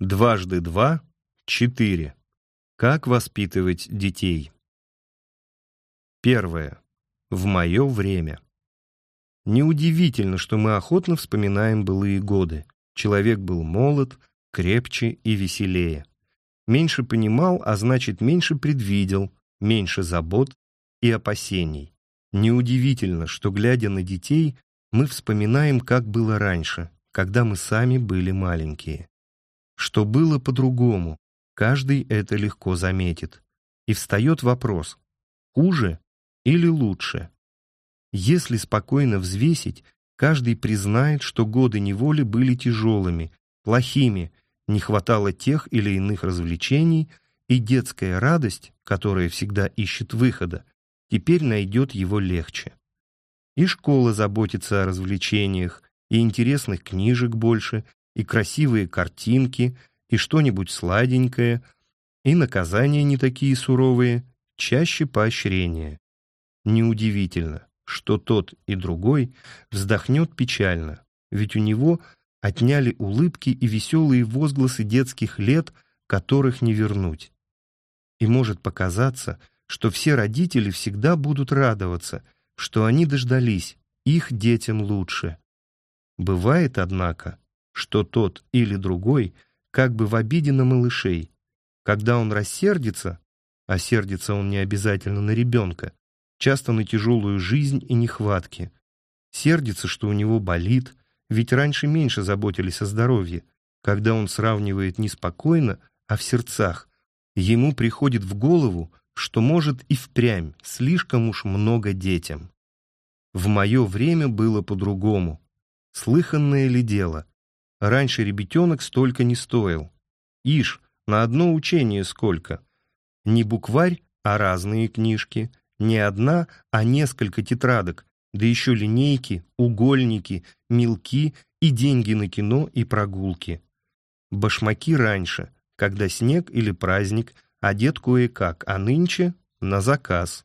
Дважды два — четыре. Как воспитывать детей? Первое. В мое время. Неудивительно, что мы охотно вспоминаем былые годы. Человек был молод, крепче и веселее. Меньше понимал, а значит, меньше предвидел, меньше забот и опасений. Неудивительно, что, глядя на детей, мы вспоминаем, как было раньше, когда мы сами были маленькие. Что было по-другому, каждый это легко заметит. И встает вопрос, хуже или лучше? Если спокойно взвесить, каждый признает, что годы неволи были тяжелыми, плохими, не хватало тех или иных развлечений, и детская радость, которая всегда ищет выхода, теперь найдет его легче. И школа заботится о развлечениях, и интересных книжек больше, и красивые картинки, и что-нибудь сладенькое, и наказания не такие суровые, чаще поощрения. Неудивительно, что тот и другой вздохнет печально, ведь у него отняли улыбки и веселые возгласы детских лет, которых не вернуть. И может показаться, что все родители всегда будут радоваться, что они дождались, их детям лучше. Бывает, однако, что тот или другой как бы в обиде на малышей. Когда он рассердится, а сердится он не обязательно на ребенка, часто на тяжелую жизнь и нехватки. Сердится, что у него болит, ведь раньше меньше заботились о здоровье. Когда он сравнивает не спокойно, а в сердцах, ему приходит в голову, что может и впрямь слишком уж много детям. В мое время было по-другому. Слыханное ли дело? Раньше ребятенок столько не стоил. Ишь, на одно учение сколько. Не букварь, а разные книжки. Не одна, а несколько тетрадок, да еще линейки, угольники, мелки и деньги на кино и прогулки. Башмаки раньше, когда снег или праздник – одет кое-как, а нынче на заказ.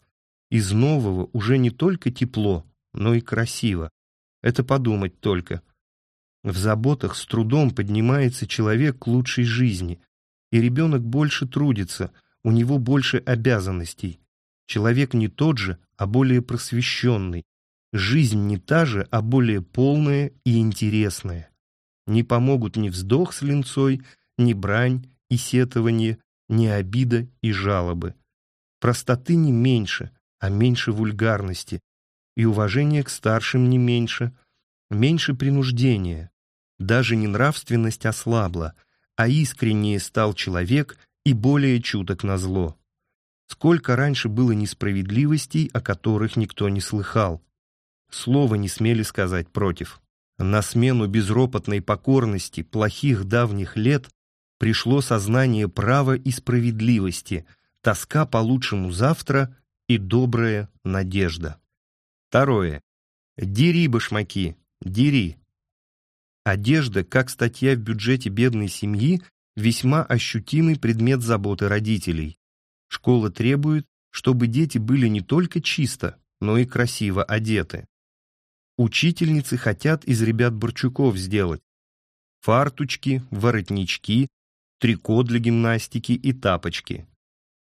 Из нового уже не только тепло, но и красиво. Это подумать только. В заботах с трудом поднимается человек к лучшей жизни, и ребенок больше трудится, у него больше обязанностей. Человек не тот же, а более просвещенный. Жизнь не та же, а более полная и интересная. Не помогут ни вздох с линцой, ни брань и сетование, не обида и жалобы. Простоты не меньше, а меньше вульгарности. И уважение к старшим не меньше, меньше принуждения. Даже не нравственность ослабла, а искреннее стал человек и более чуток на зло. Сколько раньше было несправедливостей, о которых никто не слыхал. Слова не смели сказать против. На смену безропотной покорности плохих давних лет пришло сознание права и справедливости, тоска по лучшему завтра и добрая надежда. Второе. Дери башмаки, дери. Одежда, как статья в бюджете бедной семьи, весьма ощутимый предмет заботы родителей. Школа требует, чтобы дети были не только чисто, но и красиво одеты. Учительницы хотят из ребят Борчуков сделать фартучки, воротнички, трико для гимнастики и тапочки.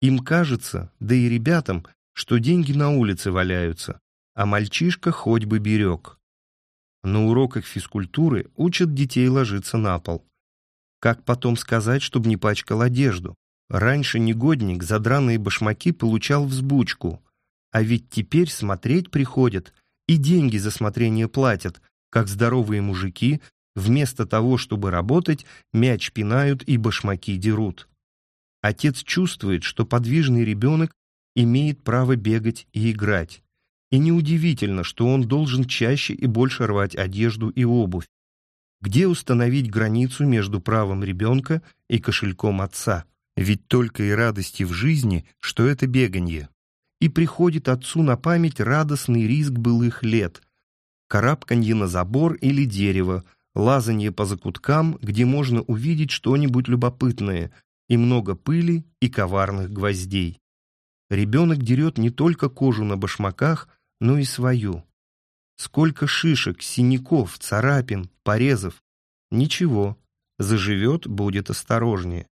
Им кажется, да и ребятам, что деньги на улице валяются, а мальчишка хоть бы берег. На уроках физкультуры учат детей ложиться на пол. Как потом сказать, чтобы не пачкал одежду? Раньше негодник за драные башмаки получал взбучку, а ведь теперь смотреть приходят и деньги за смотрение платят, как здоровые мужики Вместо того, чтобы работать, мяч пинают и башмаки дерут. Отец чувствует, что подвижный ребенок имеет право бегать и играть. И неудивительно, что он должен чаще и больше рвать одежду и обувь. Где установить границу между правом ребенка и кошельком отца? Ведь только и радости в жизни, что это беганье. И приходит отцу на память радостный риск былых лет. Карабканье на забор или дерево, лазанье по закуткам, где можно увидеть что-нибудь любопытное, и много пыли и коварных гвоздей. Ребенок дерет не только кожу на башмаках, но и свою. Сколько шишек, синяков, царапин, порезов. Ничего, заживет, будет осторожнее.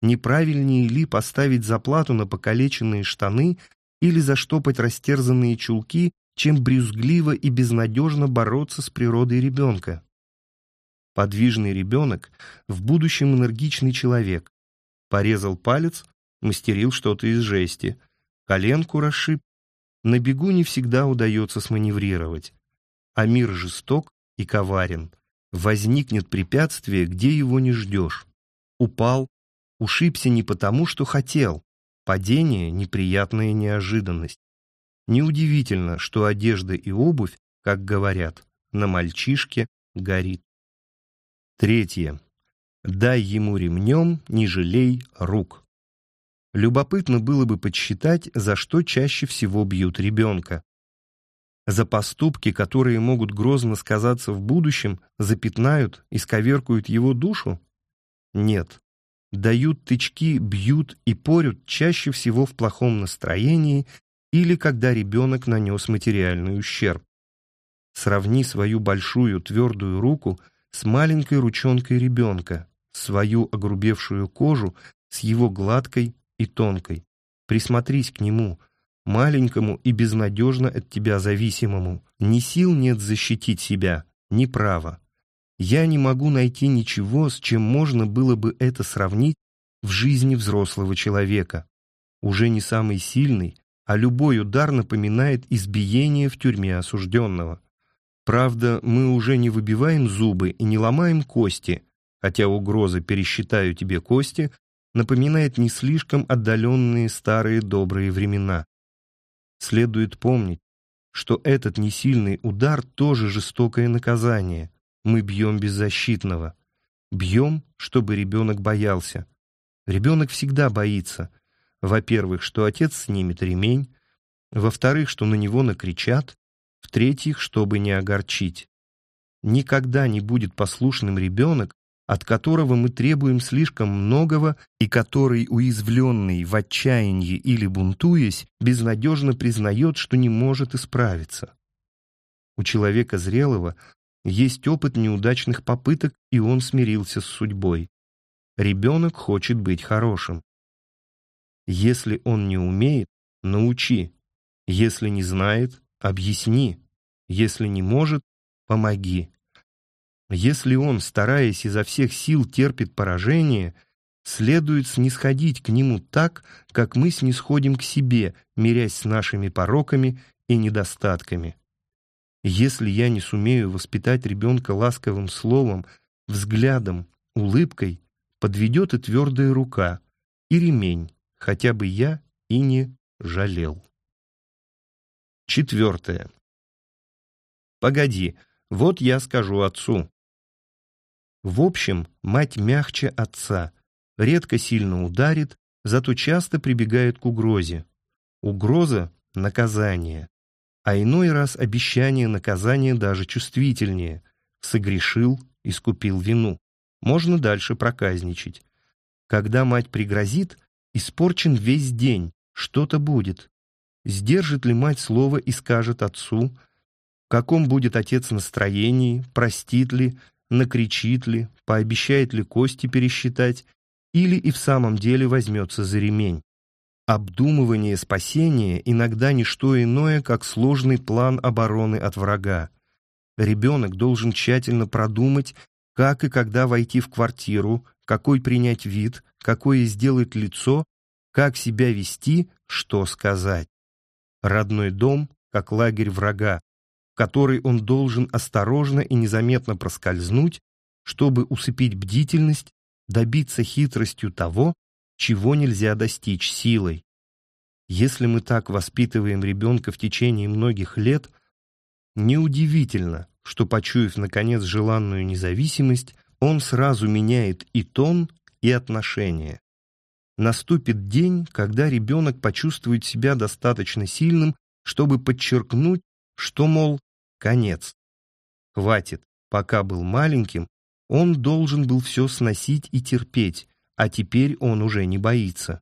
Неправильнее ли поставить заплату на покалеченные штаны или заштопать растерзанные чулки, чем брюзгливо и безнадежно бороться с природой ребенка? Подвижный ребенок, в будущем энергичный человек. Порезал палец, мастерил что-то из жести, коленку расшиб. На бегу не всегда удается сманеврировать. А мир жесток и коварен. Возникнет препятствие, где его не ждешь. Упал, ушибся не потому, что хотел. Падение — неприятная неожиданность. Неудивительно, что одежда и обувь, как говорят, на мальчишке горит. Третье. Дай ему ремнем, не жалей рук. Любопытно было бы подсчитать, за что чаще всего бьют ребенка. За поступки, которые могут грозно сказаться в будущем, запятнают, исковеркают его душу? Нет. Дают тычки, бьют и порют чаще всего в плохом настроении или когда ребенок нанес материальный ущерб. Сравни свою большую твердую руку с маленькой ручонкой ребенка, свою огрубевшую кожу с его гладкой и тонкой. Присмотрись к нему, маленькому и безнадежно от тебя зависимому. Ни сил нет защитить себя, ни права. Я не могу найти ничего, с чем можно было бы это сравнить в жизни взрослого человека. Уже не самый сильный, а любой удар напоминает избиение в тюрьме осужденного. Правда, мы уже не выбиваем зубы и не ломаем кости, хотя угроза «пересчитаю тебе кости» напоминает не слишком отдаленные старые добрые времена. Следует помнить, что этот несильный удар тоже жестокое наказание. Мы бьем беззащитного. Бьем, чтобы ребенок боялся. Ребенок всегда боится. Во-первых, что отец снимет ремень. Во-вторых, что на него накричат в-третьих, чтобы не огорчить. Никогда не будет послушным ребенок, от которого мы требуем слишком многого и который, уязвленный в отчаянии или бунтуясь, безнадежно признает, что не может исправиться. У человека зрелого есть опыт неудачных попыток, и он смирился с судьбой. Ребенок хочет быть хорошим. Если он не умеет, научи. Если не знает, Объясни. Если не может, помоги. Если он, стараясь изо всех сил, терпит поражение, следует снисходить к нему так, как мы снисходим к себе, мирясь с нашими пороками и недостатками. Если я не сумею воспитать ребенка ласковым словом, взглядом, улыбкой, подведет и твердая рука, и ремень, хотя бы я и не жалел. Четвертое. Погоди, вот я скажу отцу. В общем, мать мягче отца, редко сильно ударит, зато часто прибегает к угрозе. Угроза — наказание. А иной раз обещание наказания даже чувствительнее. Согрешил, искупил вину. Можно дальше проказничать. Когда мать пригрозит, испорчен весь день, что-то будет. Сдержит ли мать слово и скажет отцу? В каком будет отец настроении? Простит ли? Накричит ли? Пообещает ли кости пересчитать? Или и в самом деле возьмется за ремень? Обдумывание спасения иногда не что иное, как сложный план обороны от врага. Ребенок должен тщательно продумать, как и когда войти в квартиру, какой принять вид, какое сделать лицо, как себя вести, что сказать родной дом, как лагерь врага, который он должен осторожно и незаметно проскользнуть, чтобы усыпить бдительность, добиться хитростью того, чего нельзя достичь силой. Если мы так воспитываем ребенка в течение многих лет, неудивительно, что, почуяв, наконец, желанную независимость, он сразу меняет и тон, и отношения. Наступит день, когда ребенок почувствует себя достаточно сильным, чтобы подчеркнуть, что, мол, конец. Хватит, пока был маленьким, он должен был все сносить и терпеть, а теперь он уже не боится.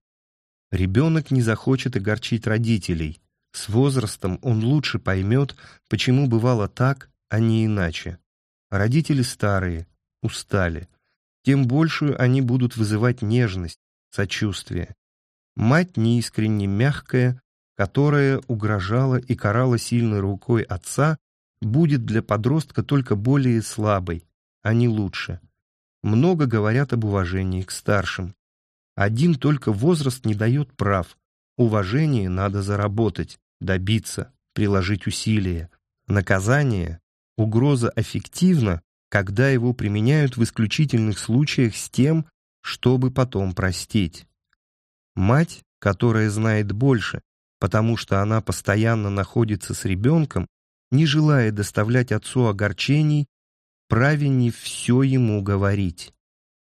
Ребенок не захочет огорчить родителей. С возрастом он лучше поймет, почему бывало так, а не иначе. Родители старые, устали. тем большую они будут вызывать нежность, сочувствие. Мать неискренне мягкая, которая угрожала и карала сильной рукой отца, будет для подростка только более слабой, а не лучше. Много говорят об уважении к старшим. Один только возраст не дает прав. Уважение надо заработать, добиться, приложить усилия. Наказание, угроза эффективна, когда его применяют в исключительных случаях с тем, чтобы потом простить. Мать, которая знает больше, потому что она постоянно находится с ребенком, не желая доставлять отцу огорчений, правильнее все ему говорить.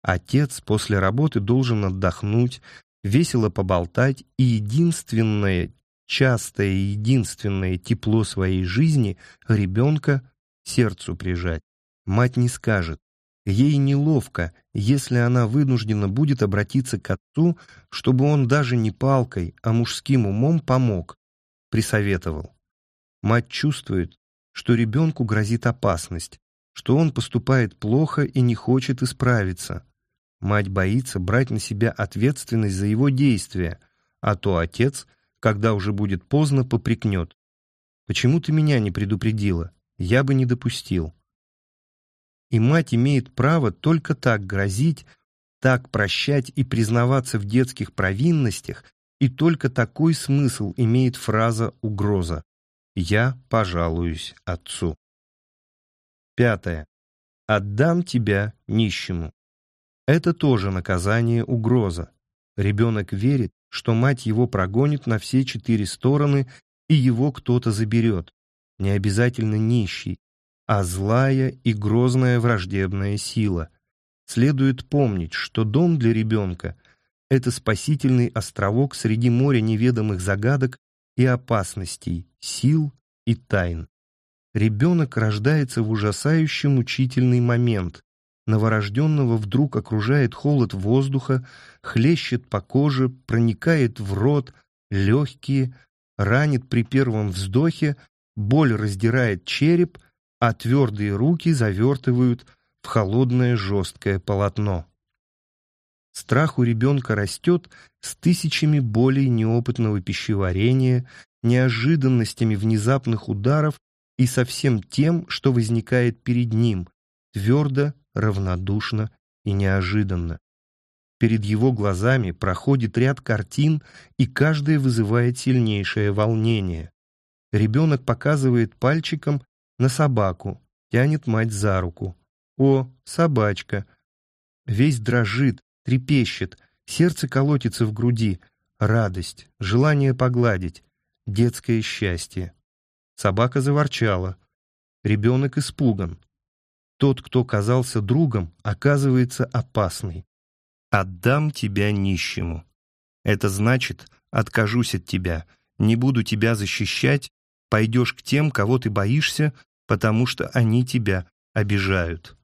Отец после работы должен отдохнуть, весело поболтать, и единственное, частое и единственное тепло своей жизни ребенка сердцу прижать. Мать не скажет. Ей неловко, если она вынуждена будет обратиться к отцу, чтобы он даже не палкой, а мужским умом помог, присоветовал. Мать чувствует, что ребенку грозит опасность, что он поступает плохо и не хочет исправиться. Мать боится брать на себя ответственность за его действия, а то отец, когда уже будет поздно, попрекнет. «Почему ты меня не предупредила? Я бы не допустил» и мать имеет право только так грозить, так прощать и признаваться в детских провинностях, и только такой смысл имеет фраза «угроза». «Я пожалуюсь отцу». Пятое. «Отдам тебя нищему». Это тоже наказание угроза. Ребенок верит, что мать его прогонит на все четыре стороны, и его кто-то заберет. Не обязательно нищий, а злая и грозная враждебная сила. Следует помнить, что дом для ребенка — это спасительный островок среди моря неведомых загадок и опасностей, сил и тайн. Ребенок рождается в ужасающий мучительный момент. Новорожденного вдруг окружает холод воздуха, хлещет по коже, проникает в рот, легкие, ранит при первом вздохе, боль раздирает череп — а твердые руки завертывают в холодное жесткое полотно. Страх у ребенка растет с тысячами болей неопытного пищеварения, неожиданностями внезапных ударов и со всем тем, что возникает перед ним, твердо, равнодушно и неожиданно. Перед его глазами проходит ряд картин, и каждая вызывает сильнейшее волнение. Ребенок показывает пальчиком на собаку, тянет мать за руку. О, собачка! Весь дрожит, трепещет, сердце колотится в груди, радость, желание погладить, детское счастье. Собака заворчала. Ребенок испуган. Тот, кто казался другом, оказывается опасный. «Отдам тебя нищему». Это значит, откажусь от тебя, не буду тебя защищать, пойдешь к тем, кого ты боишься, потому что они тебя обижают.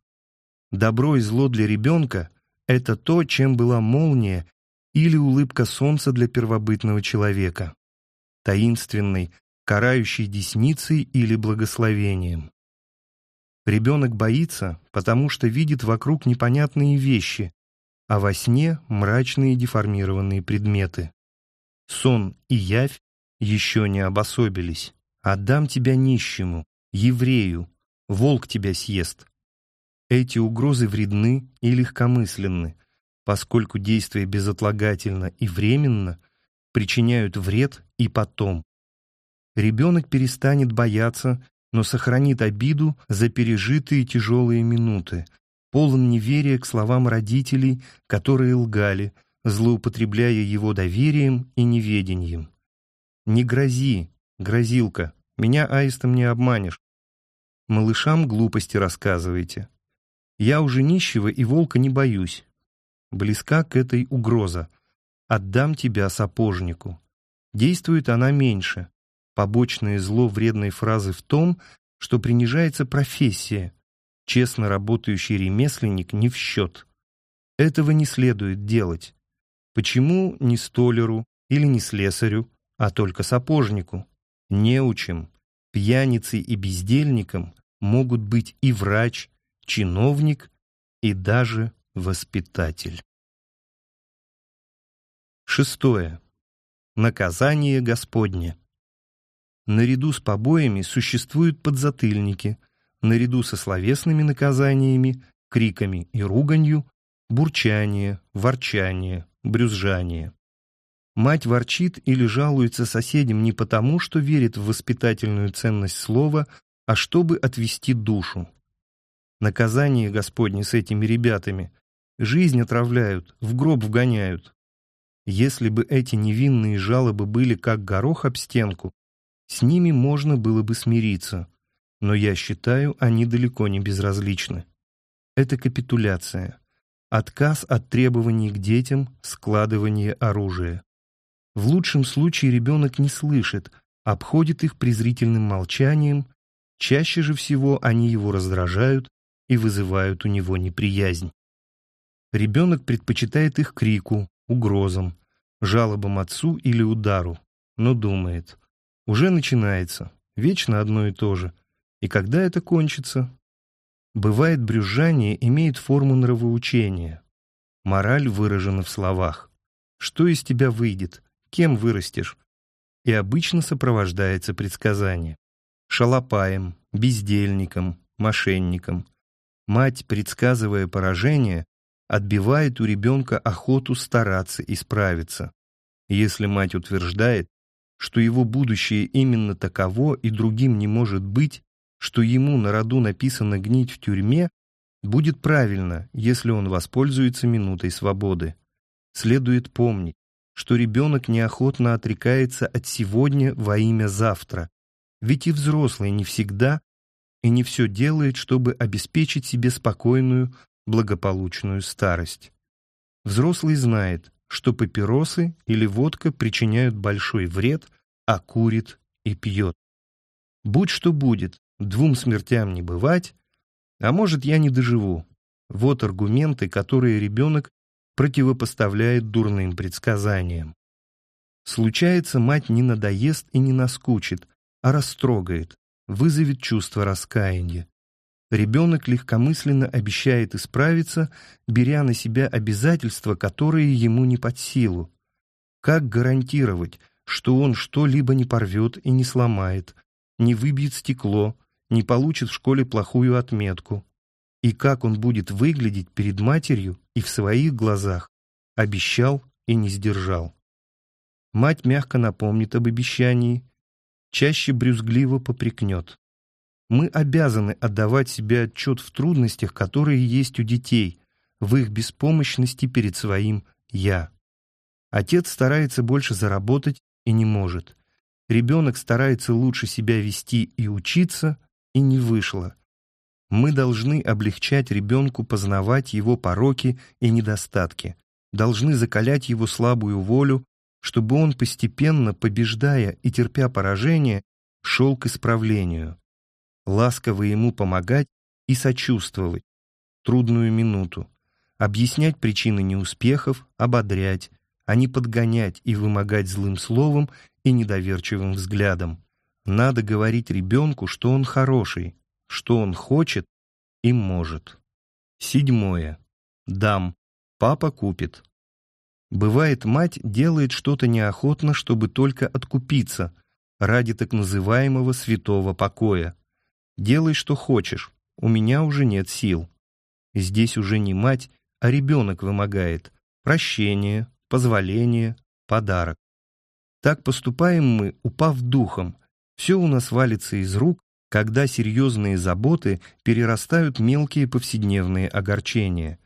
Добро и зло для ребенка — это то, чем была молния или улыбка солнца для первобытного человека, таинственной, карающей десницей или благословением. Ребенок боится, потому что видит вокруг непонятные вещи, а во сне мрачные деформированные предметы. Сон и явь еще не обособились. «Отдам тебя нищему, еврею, волк тебя съест. Эти угрозы вредны и легкомысленны, поскольку действия безотлагательно и временно причиняют вред и потом. Ребенок перестанет бояться, но сохранит обиду за пережитые тяжелые минуты, полон неверия к словам родителей, которые лгали, злоупотребляя его доверием и неведением. «Не грози, грозилка, меня аистом не обманешь. Малышам глупости рассказываете. Я уже нищего и волка не боюсь. Близка к этой угроза. Отдам тебя сапожнику. Действует она меньше. Побочное зло вредной фразы в том, что принижается профессия. Честно работающий ремесленник не в счет. Этого не следует делать. Почему не столеру или не слесарю, а только сапожнику? Неучим, пьяницей и бездельником могут быть и врач, чиновник и даже воспитатель. Шестое. Наказание Господне. Наряду с побоями существуют подзатыльники, наряду со словесными наказаниями, криками и руганью, бурчание, ворчание, брюзжание. Мать ворчит или жалуется соседям не потому, что верит в воспитательную ценность слова, а чтобы отвести душу. Наказание Господне с этими ребятами. Жизнь отравляют, в гроб вгоняют. Если бы эти невинные жалобы были как горох об стенку, с ними можно было бы смириться. Но я считаю, они далеко не безразличны. Это капитуляция. Отказ от требований к детям, складывание оружия. В лучшем случае ребенок не слышит, обходит их презрительным молчанием, чаще же всего они его раздражают и вызывают у него неприязнь. Ребенок предпочитает их крику, угрозам, жалобам отцу или удару, но думает, уже начинается, вечно одно и то же, и когда это кончится? Бывает, брюзжание имеет форму нравоучения. Мораль выражена в словах. Что из тебя выйдет? Кем вырастешь? И обычно сопровождается предсказание. Шалопаем, бездельником, мошенником. Мать, предсказывая поражение, отбивает у ребенка охоту стараться исправиться. Если мать утверждает, что его будущее именно таково и другим не может быть, что ему на роду написано гнить в тюрьме, будет правильно, если он воспользуется минутой свободы. Следует помнить, что ребенок неохотно отрекается от сегодня во имя завтра, ведь и взрослый не всегда и не все делает, чтобы обеспечить себе спокойную, благополучную старость. Взрослый знает, что папиросы или водка причиняют большой вред, а курит и пьет. Будь что будет, двум смертям не бывать, а может, я не доживу. Вот аргументы, которые ребенок противопоставляет дурным предсказаниям. Случается, мать не надоест и не наскучит, а растрогает, вызовет чувство раскаяния. Ребенок легкомысленно обещает исправиться, беря на себя обязательства, которые ему не под силу. Как гарантировать, что он что-либо не порвет и не сломает, не выбьет стекло, не получит в школе плохую отметку? И как он будет выглядеть перед матерью и в своих глазах? Обещал и не сдержал. Мать мягко напомнит об обещании, чаще брюзгливо попрекнет. Мы обязаны отдавать себе отчет в трудностях, которые есть у детей, в их беспомощности перед своим «я». Отец старается больше заработать и не может. Ребенок старается лучше себя вести и учиться, и не вышло. Мы должны облегчать ребенку познавать его пороки и недостатки, должны закалять его слабую волю, чтобы он постепенно, побеждая и терпя поражение, шел к исправлению ласково ему помогать и сочувствовать трудную минуту, объяснять причины неуспехов, ободрять, а не подгонять и вымогать злым словом и недоверчивым взглядом. Надо говорить ребенку, что он хороший, что он хочет и может. Седьмое. Дам. Папа купит. Бывает, мать делает что-то неохотно, чтобы только откупиться, ради так называемого святого покоя. Делай, что хочешь, у меня уже нет сил. Здесь уже не мать, а ребенок вымогает прощение, позволение, подарок. Так поступаем мы, упав духом. Все у нас валится из рук, когда серьезные заботы перерастают мелкие повседневные огорчения.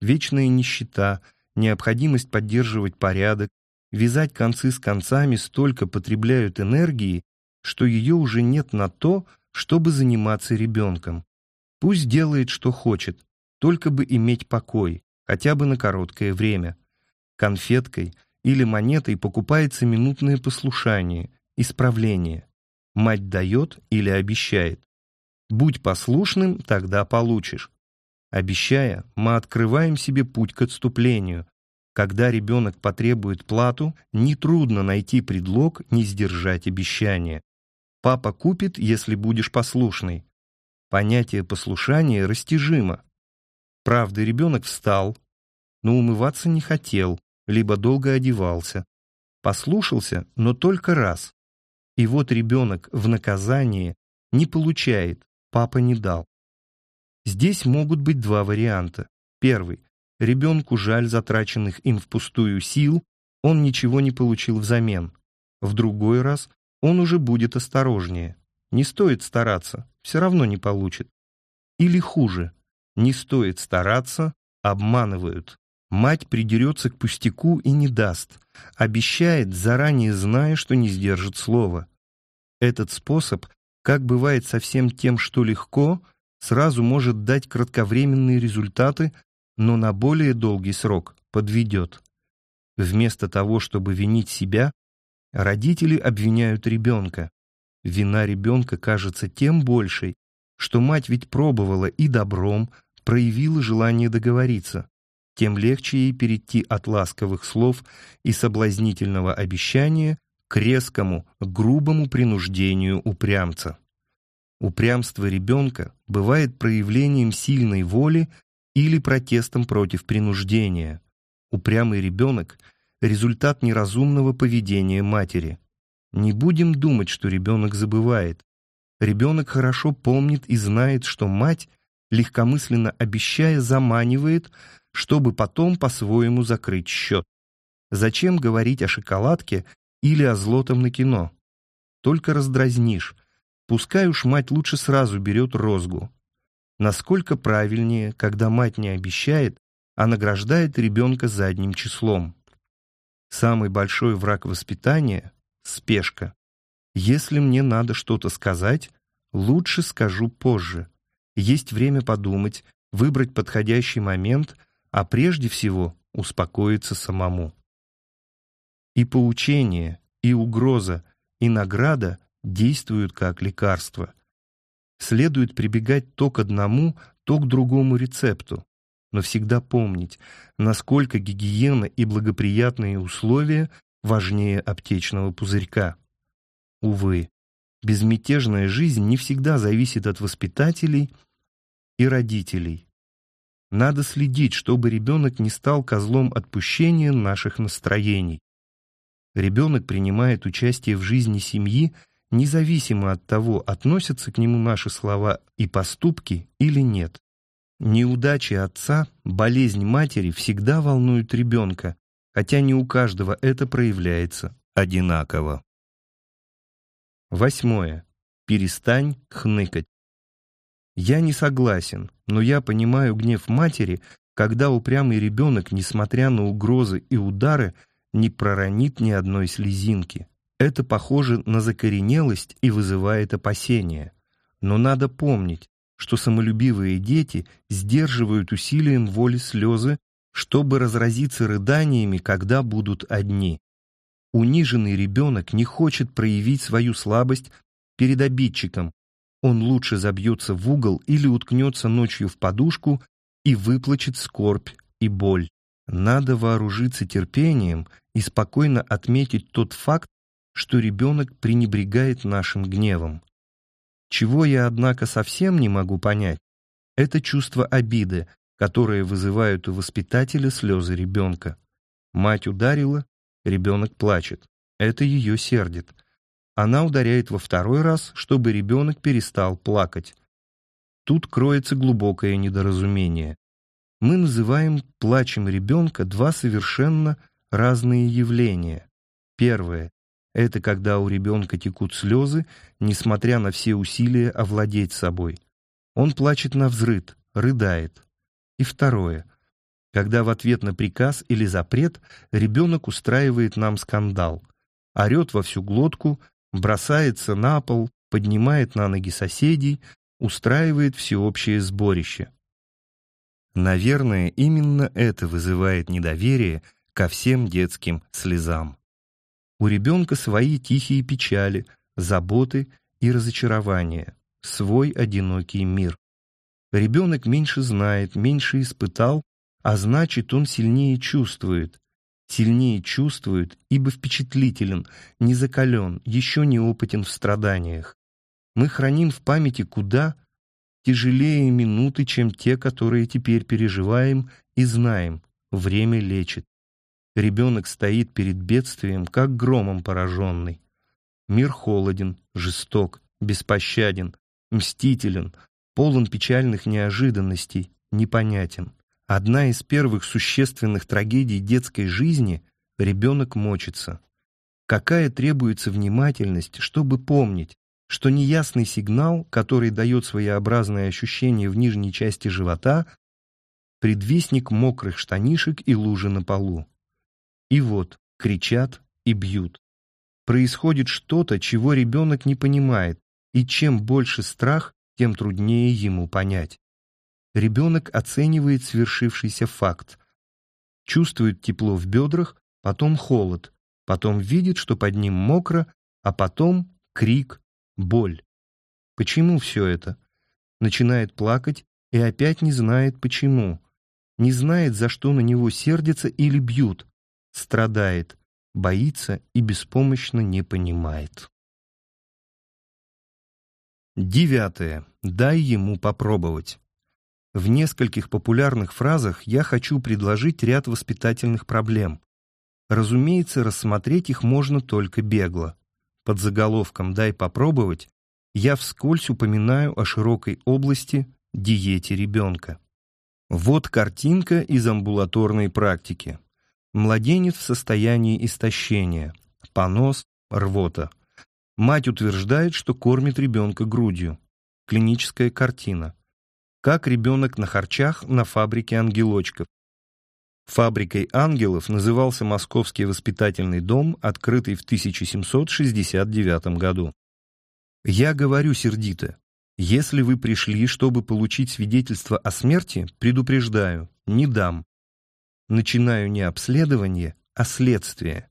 Вечная нищета, необходимость поддерживать порядок, вязать концы с концами столько потребляют энергии, что ее уже нет на то, чтобы заниматься ребенком. Пусть делает, что хочет, только бы иметь покой, хотя бы на короткое время. Конфеткой или монетой покупается минутное послушание, исправление. Мать дает или обещает. Будь послушным, тогда получишь. Обещая, мы открываем себе путь к отступлению. Когда ребенок потребует плату, нетрудно найти предлог не сдержать обещание. Папа купит, если будешь послушный. Понятие послушания растяжимо. Правда, ребенок встал, но умываться не хотел, либо долго одевался. Послушался, но только раз. И вот ребенок в наказание не получает, папа не дал. Здесь могут быть два варианта. Первый. Ребенку жаль затраченных им впустую сил, он ничего не получил взамен. В другой раз он уже будет осторожнее. Не стоит стараться, все равно не получит. Или хуже, не стоит стараться, обманывают. Мать придерется к пустяку и не даст, обещает, заранее зная, что не сдержит слова. Этот способ, как бывает со всем тем, что легко, сразу может дать кратковременные результаты, но на более долгий срок подведет. Вместо того, чтобы винить себя, родители обвиняют ребенка. Вина ребенка кажется тем большей, что мать ведь пробовала и добром, проявила желание договориться. Тем легче ей перейти от ласковых слов и соблазнительного обещания к резкому, грубому принуждению упрямца. Упрямство ребенка бывает проявлением сильной воли или протестом против принуждения. Упрямый ребенок — результат неразумного поведения матери. Не будем думать, что ребенок забывает. Ребенок хорошо помнит и знает, что мать, легкомысленно обещая, заманивает, чтобы потом по-своему закрыть счет. Зачем говорить о шоколадке или о злотом на кино? Только раздразнишь. Пускай уж мать лучше сразу берет розгу. Насколько правильнее, когда мать не обещает, а награждает ребенка задним числом. Самый большой враг воспитания — спешка. Если мне надо что-то сказать, лучше скажу позже. Есть время подумать, выбрать подходящий момент, а прежде всего успокоиться самому. И поучение, и угроза, и награда действуют как лекарство. Следует прибегать то к одному, то к другому рецепту, но всегда помнить, насколько гигиена и благоприятные условия важнее аптечного пузырька. Увы, безмятежная жизнь не всегда зависит от воспитателей и родителей. Надо следить, чтобы ребенок не стал козлом отпущения наших настроений. Ребенок принимает участие в жизни семьи независимо от того, относятся к нему наши слова и поступки или нет. Неудачи отца, болезнь матери всегда волнуют ребенка, хотя не у каждого это проявляется одинаково. Восьмое. Перестань хныкать. Я не согласен, но я понимаю гнев матери, когда упрямый ребенок, несмотря на угрозы и удары, не проронит ни одной слезинки. Это похоже на закоренелость и вызывает опасения. Но надо помнить, что самолюбивые дети сдерживают усилием воли слезы, чтобы разразиться рыданиями, когда будут одни. Униженный ребенок не хочет проявить свою слабость перед обидчиком. Он лучше забьется в угол или уткнется ночью в подушку и выплачет скорбь и боль. Надо вооружиться терпением и спокойно отметить тот факт, что ребенок пренебрегает нашим гневом. Чего я, однако, совсем не могу понять, это чувство обиды, которое вызывают у воспитателя слезы ребенка. Мать ударила, ребенок плачет. Это ее сердит. Она ударяет во второй раз, чтобы ребенок перестал плакать. Тут кроется глубокое недоразумение. Мы называем плачем ребенка два совершенно разные явления. Первое это когда у ребенка текут слезы, несмотря на все усилия овладеть собой. Он плачет на взрыд, рыдает. И второе. Когда в ответ на приказ или запрет ребенок устраивает нам скандал, орет во всю глотку, бросается на пол, поднимает на ноги соседей, устраивает всеобщее сборище. Наверное, именно это вызывает недоверие ко всем детским слезам. У ребенка свои тихие печали, заботы и разочарования, свой одинокий мир. Ребенок меньше знает, меньше испытал, а значит, он сильнее чувствует. Сильнее чувствует, ибо впечатлителен, не закален, еще не опытен в страданиях. Мы храним в памяти куда тяжелее минуты, чем те, которые теперь переживаем и знаем. Время лечит. Ребенок стоит перед бедствием, как громом пораженный. Мир холоден, жесток, беспощаден, мстителен, полон печальных неожиданностей, непонятен. Одна из первых существенных трагедий детской жизни — ребенок мочится. Какая требуется внимательность, чтобы помнить, что неясный сигнал, который дает своеобразное ощущение в нижней части живота, предвестник мокрых штанишек и лужи на полу. И вот, кричат и бьют. Происходит что-то, чего ребенок не понимает, и чем больше страх, тем труднее ему понять. Ребенок оценивает свершившийся факт, чувствует тепло в бедрах, потом холод, потом видит, что под ним мокро, а потом крик, боль. Почему все это? Начинает плакать и опять не знает почему. Не знает, за что на него сердятся или бьют. Страдает, боится и беспомощно не понимает. Девятое. Дай ему попробовать. В нескольких популярных фразах я хочу предложить ряд воспитательных проблем. Разумеется, рассмотреть их можно только бегло. Под заголовком «Дай попробовать» я вскользь упоминаю о широкой области диете ребенка. Вот картинка из амбулаторной практики. Младенец в состоянии истощения, понос, рвота. Мать утверждает, что кормит ребенка грудью. Клиническая картина. Как ребенок на харчах на фабрике ангелочков. Фабрикой ангелов назывался Московский воспитательный дом, открытый в 1769 году. Я говорю сердито, если вы пришли, чтобы получить свидетельство о смерти, предупреждаю, не дам. Начинаю не обследование, а следствие.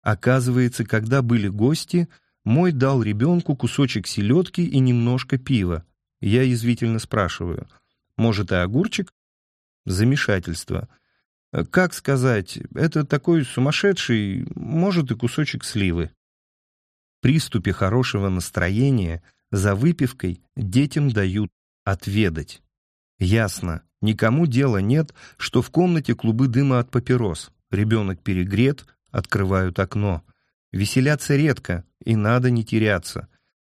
Оказывается, когда были гости, мой дал ребенку кусочек селедки и немножко пива. Я язвительно спрашиваю, может и огурчик? Замешательство. Как сказать, это такой сумасшедший, может и кусочек сливы. В приступе хорошего настроения за выпивкой детям дают отведать. Ясно, никому дела нет, что в комнате клубы дыма от папирос. Ребенок перегрет, открывают окно. Веселятся редко, и надо не теряться.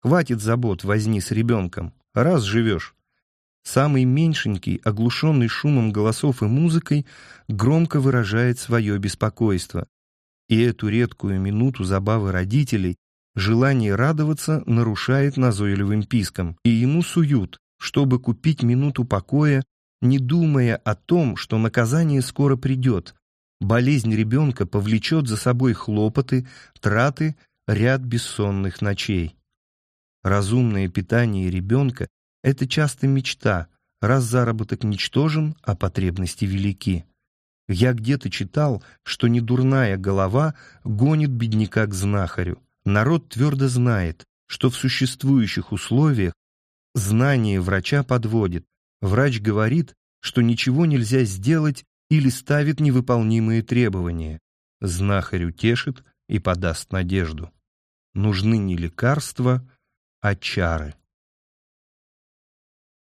Хватит забот возни с ребенком, раз живешь. Самый меньшенький, оглушенный шумом голосов и музыкой, громко выражает свое беспокойство. И эту редкую минуту забавы родителей желание радоваться нарушает назойливым писком, и ему суют, чтобы купить минуту покоя, не думая о том, что наказание скоро придет. Болезнь ребенка повлечет за собой хлопоты, траты, ряд бессонных ночей. Разумное питание ребенка это часто мечта, раз заработок ничтожен, а потребности велики. Я где-то читал, что недурная голова гонит бедняка к знахарю. Народ твердо знает, что в существующих условиях знание врача подводит. Врач говорит, что ничего нельзя сделать или ставит невыполнимые требования. Знахарь утешит и подаст надежду. Нужны не лекарства, а чары.